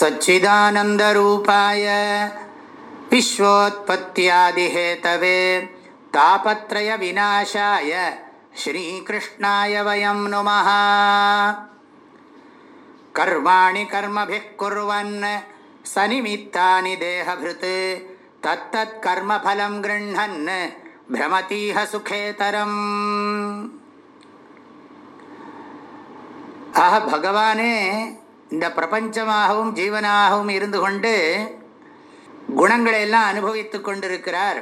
सच्चिदानन्दरूपाय विश्वोत्पत्यादिहेतवे तापत्रयविनाशाय श्रीकृष्णाय वयं नुमः। कर्माणि कर्मभिः कुर्वन् स निमित्तानि देहभृत् तत्तत्कर्मफलं गृह्णन् भ्रमतीह सुखेतरम्। अह भगवाने இந்த பிரபஞ்சமாகவும் ஜீவனாகவும் இருந்து கொண்டு குணங்களை எல்லாம் அனுபவித்து கொண்டிருக்கிறார்.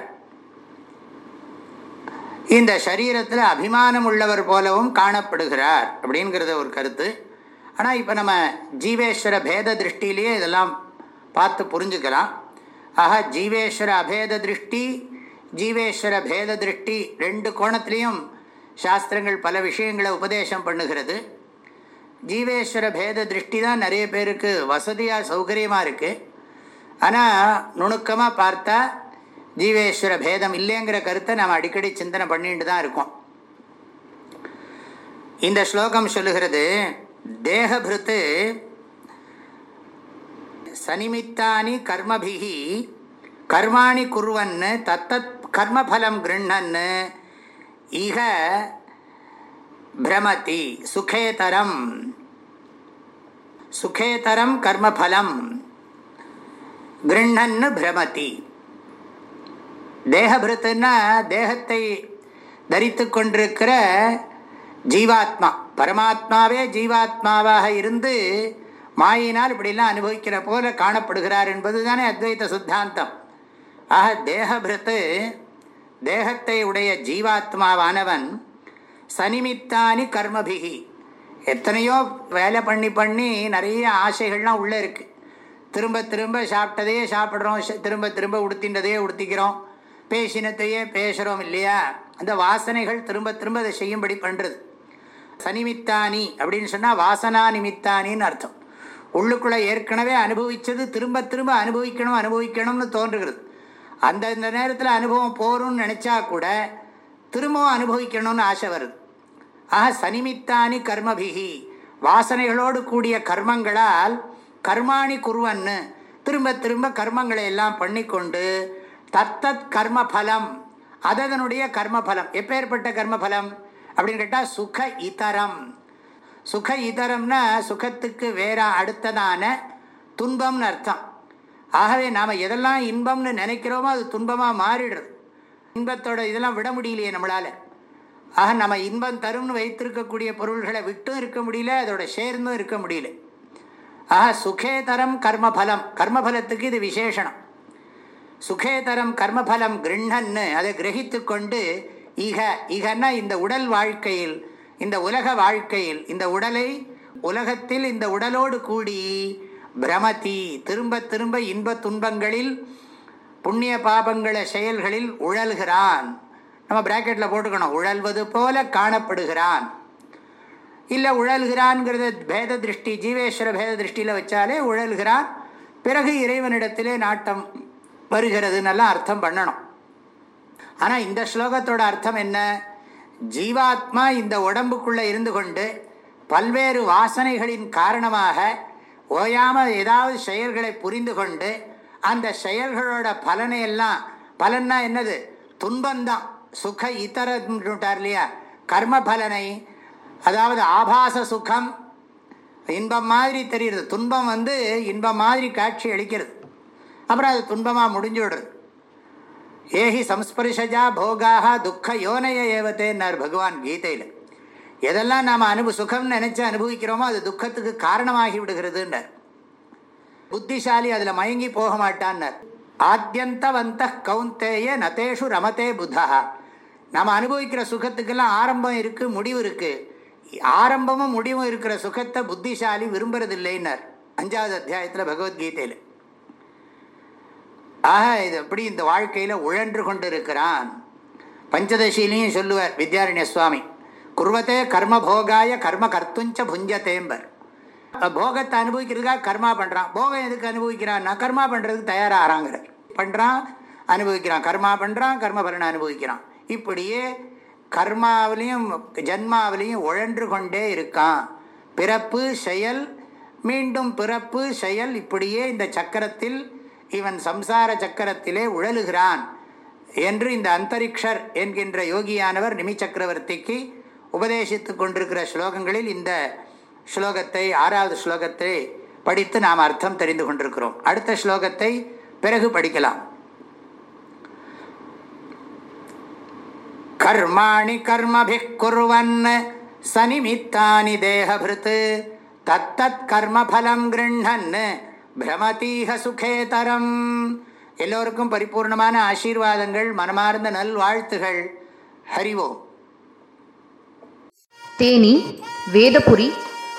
இந்த சரீரத்தில் அபிமானம் உள்ளவர் போலவும் காணப்படுகிறார் அப்படிங்கிறத ஒரு கருத்து. ஆனால் இப்போ நம்ம ஜீவேஸ்வர பேத திருஷ்டிலேயே இதெல்லாம் பார்த்து புரிஞ்சுக்கலாம். ஆக ஜீவேஸ்வர அபேத திருஷ்டி ஜீவேஸ்வர பேத திருஷ்டி ரெண்டு கோணத்துலேயும் சாஸ்திரங்கள் பல விஷயங்களை உபதேசம் பண்ணுகிறது. ஜீவேஸ்வர பேத திருஷ்டி தான் நிறைய பேருக்கு வசதியாக சௌகரியமாக இருக்குது ஆனால் நுணுக்கமாக பார்த்தா ஜீவேஸ்வர பேதம் இல்லைங்கிற கருத்தை நம்ம அடிக்கடி சிந்தனை பண்ணிட்டு தான் இருக்கோம். இந்த ஸ்லோகம் சொல்லுகிறது தேகபிருத்து சனிமித்தானி கர்மபிகி கர்மாணி குருவன்னு தத்தத் கர்மபலம் கிருண்ணன்னு இக பிரமதி சுகேதரம் சுகேதரம் கர்மபலம் கிருண்ணன்னு பிரமதி தேகபிருத்துன்னா தேகத்தை தரித்து கொண்டிருக்கிற ஜீவாத்மா பரமாத்மாவே ஜீவாத்மாவாக இருந்து மாயினால் இப்படிலாம் அனுபவிக்கிற போல காணப்படுகிறார் என்பது தானே அத்வைத சித்தாந்தம். ஆக தேகபிரத்து தேகத்தை உடைய ஜீவாத்மாவானவன் சனிமித்தானி கர்மபிகி எத்தனையோ வேலை பண்ணி பண்ணி நிறைய ஆசைகள்லாம் உள்ளே இருக்குது திரும்ப திரும்ப சாப்பிட்டதையே சாப்பிட்றோம் திரும்ப திரும்ப உடுத்தின்றதையே உடுத்திக்கிறோம். பேசினத்தையே பேசுகிறோம் இல்லையா? அந்த வாசனைகள் திரும்ப திரும்ப அதை செய்யும்படி பண்ணுறது சனிமித்தானி அப்படின்னு சொன்னால் வாசனா நிமித்தானின்னு அர்த்தம். உள்ளுக்குள்ளே ஏற்கனவே அனுபவித்தது திரும்ப திரும்ப அனுபவிக்கணும் அனுபவிக்கணும்னு தோன்றுகிறது. அந்தந்த நேரத்தில் அனுபவம் போகிறோம்னு நினச்சா கூட திரும்பவும் அனுபவிக்கணும்னு ஆசை வருது. ஆக சனிமித்தானி கர்மபிகி வாசனைகளோடு கூடிய கர்மங்களால் கர்மாணி குருவன்னு திரும்ப திரும்ப கர்மங்களை எல்லாம் பண்ணிக்கொண்டு தத்தத் கர்மபலம் அதனுடைய கர்மபலம். எப்பேற்பட்ட கர்மபலம்? அப்படின்னு கேட்டால் சுக இதரம். சுக இதரம்னா சுகத்துக்கு வேற அடுத்ததான துன்பம்னு அர்த்தம். ஆகவே நாம் எதெல்லாம் இன்பம்னு நினைக்கிறோமோ அது துன்பமாக மாறிடுறது. இன்பத்தோட இதெல்லாம் விட முடியலையே நம்மளால். ஆக நம்ம இன்பம் தரும்னு வைத்திருக்கக்கூடிய பொருள்களை விட்டும் இருக்க முடியல அதோட சேர்ந்தும் இருக்க முடியல. ஆக சுகேதரம் கர்மபலம். கர்மபலத்துக்கு இது விசேஷனம். சுகேதரம் கர்மபலம் கிருண்ணன்னு அதை கிரகித்து கொண்டு ஈக ஈகன்னா இந்த உடல் வாழ்க்கையில் இந்த உலக வாழ்க்கையில் இந்த உடலை உலகத்தில் இந்த உடலோடு கூடி பிரமதி திரும்ப திரும்ப இன்ப துன்பங்களில் புண்ணிய பாபங்கள செயல்களில் உழல்கிறான். நம்ம பிராக்கெட்டில் போட்டுக்கணும். உழல்வது போல காணப்படுகிறான். இல்லை உழல்கிறான்ங்கிறத பேத திருஷ்டி ஜீவேஸ்வர பேத திருஷ்டியில் வச்சாலே உழல்கிறான். பிறகு இறைவனிடத்திலே நாட்டம் வருகிறதுன்னெல்லாம் அர்த்தம் பண்ணணும். ஆனால் இந்த ஸ்லோகத்தோட அர்த்தம் என்ன? ஜீவாத்மா இந்த உடம்புக்குள்ளே இருந்து கொண்டு பல்வேறு வாசனைகளின் காரணமாக ஓயாமல் ஏதாவது செயல்களை புரிந்து கொண்டு அந்த செயல்களோட பலனை எல்லாம் பலன்னா என்னது? துன்பந்தான் சுக இத்தரட்டார் இல்லையா கர்ம பலனை அதாவது ஆபாச சுகம் இன்பம் மாதிரி தெரியுது துன்பம் வந்து இன்பம் மாதிரி காட்சி அளிக்கிறது. அப்புறம் அது துன்பமாக முடிஞ்சு விடுறது. ஏஹி சம்ஸ்பர்ஷஜா போகாக துக்க யோனைய ஏவத்தேன்னார் பகவான் கீதையில். எதெல்லாம் நாம் அனுபவ சுகம்னு நினச்சி அனுபவிக்கிறோமோ அது துக்கத்துக்கு காரணமாகி விடுகிறதுன்றார். புத்திசாலி அதில் மயங்கி போக மாட்டான்னார். ஆத்தியந்தவந்த கவுந்தேய நதேஷு ரமதே புத்தா நம்ம அனுபவிக்கிற சுகத்துக்கெல்லாம் ஆரம்பம் இருக்குது முடிவு இருக்குது ஆரம்பமும் முடிவும் இருக்கிற சுகத்தை புத்திசாலி விரும்புறதில்லைன்னார். அஞ்சாவது அத்தியாயத்தில் பகவத்கீதையில். ஆக இது எப்படி இந்த வாழ்க்கையில் உழன்று கொண்டு இருக்கிறான் பஞ்சதசிலையும் சொல்லுவார் வித்யாரண்ய சுவாமி குர்வத்தே கர்ம போகாய கர்ம கர்த்துஞ்ச புஞ்சத்தேம்பர் போகத்தை அனுபவிக்கிறதுக்காக கர்மா பண்ணுறான் போகம் எதுக்கு அனுபவிக்கிறான்னா கர்மா பண்ணுறதுக்கு தயாராகிறாங்கிற பண்ணுறான் அனுபவிக்கிறான். கர்மா பண்ணுறான் கர்ம பலனை அனுபவிக்கிறான். இப்படியே கர்மாவிலையும் ஜன்மாவிலையும் உழன்று கொண்டே இருக்கான். பிறப்பு செயல் மீண்டும் பிறப்பு செயல் இப்படியே இந்த சக்கரத்தில் இவன் சம்சார சக்கரத்திலே உழலுகிறான் என்று இந்த அந்தரிக்ஷர் என்கின்ற யோகியானவர் நிமி சக்கரவர்த்திக்கு உபதேசித்து கொண்டிருக்கிற ஸ்லோகங்களில் இந்த ஸ்லோகத்தை ஆறாவது ஸ்லோகத்தை படித்து நாம் அர்த்தம் தெரிந்து கொண்டிருக்கிறோம். அடுத்த ஸ்லோகத்தை பிறகு படிக்கலாம். கர்மாணி கர்மபி குருவன் சனிமித்தானி தேகபிருத் தத்தத் கர்மபலம் கிருண்ணன் பிரமதீக சுகேதரம். எல்லோருக்கும் பரிபூர்ணமான ஆசீர்வாதங்கள் மனமார்ந்த நல்வாழ்த்துகள். ஹரிவோம் தேனி வேதபுரி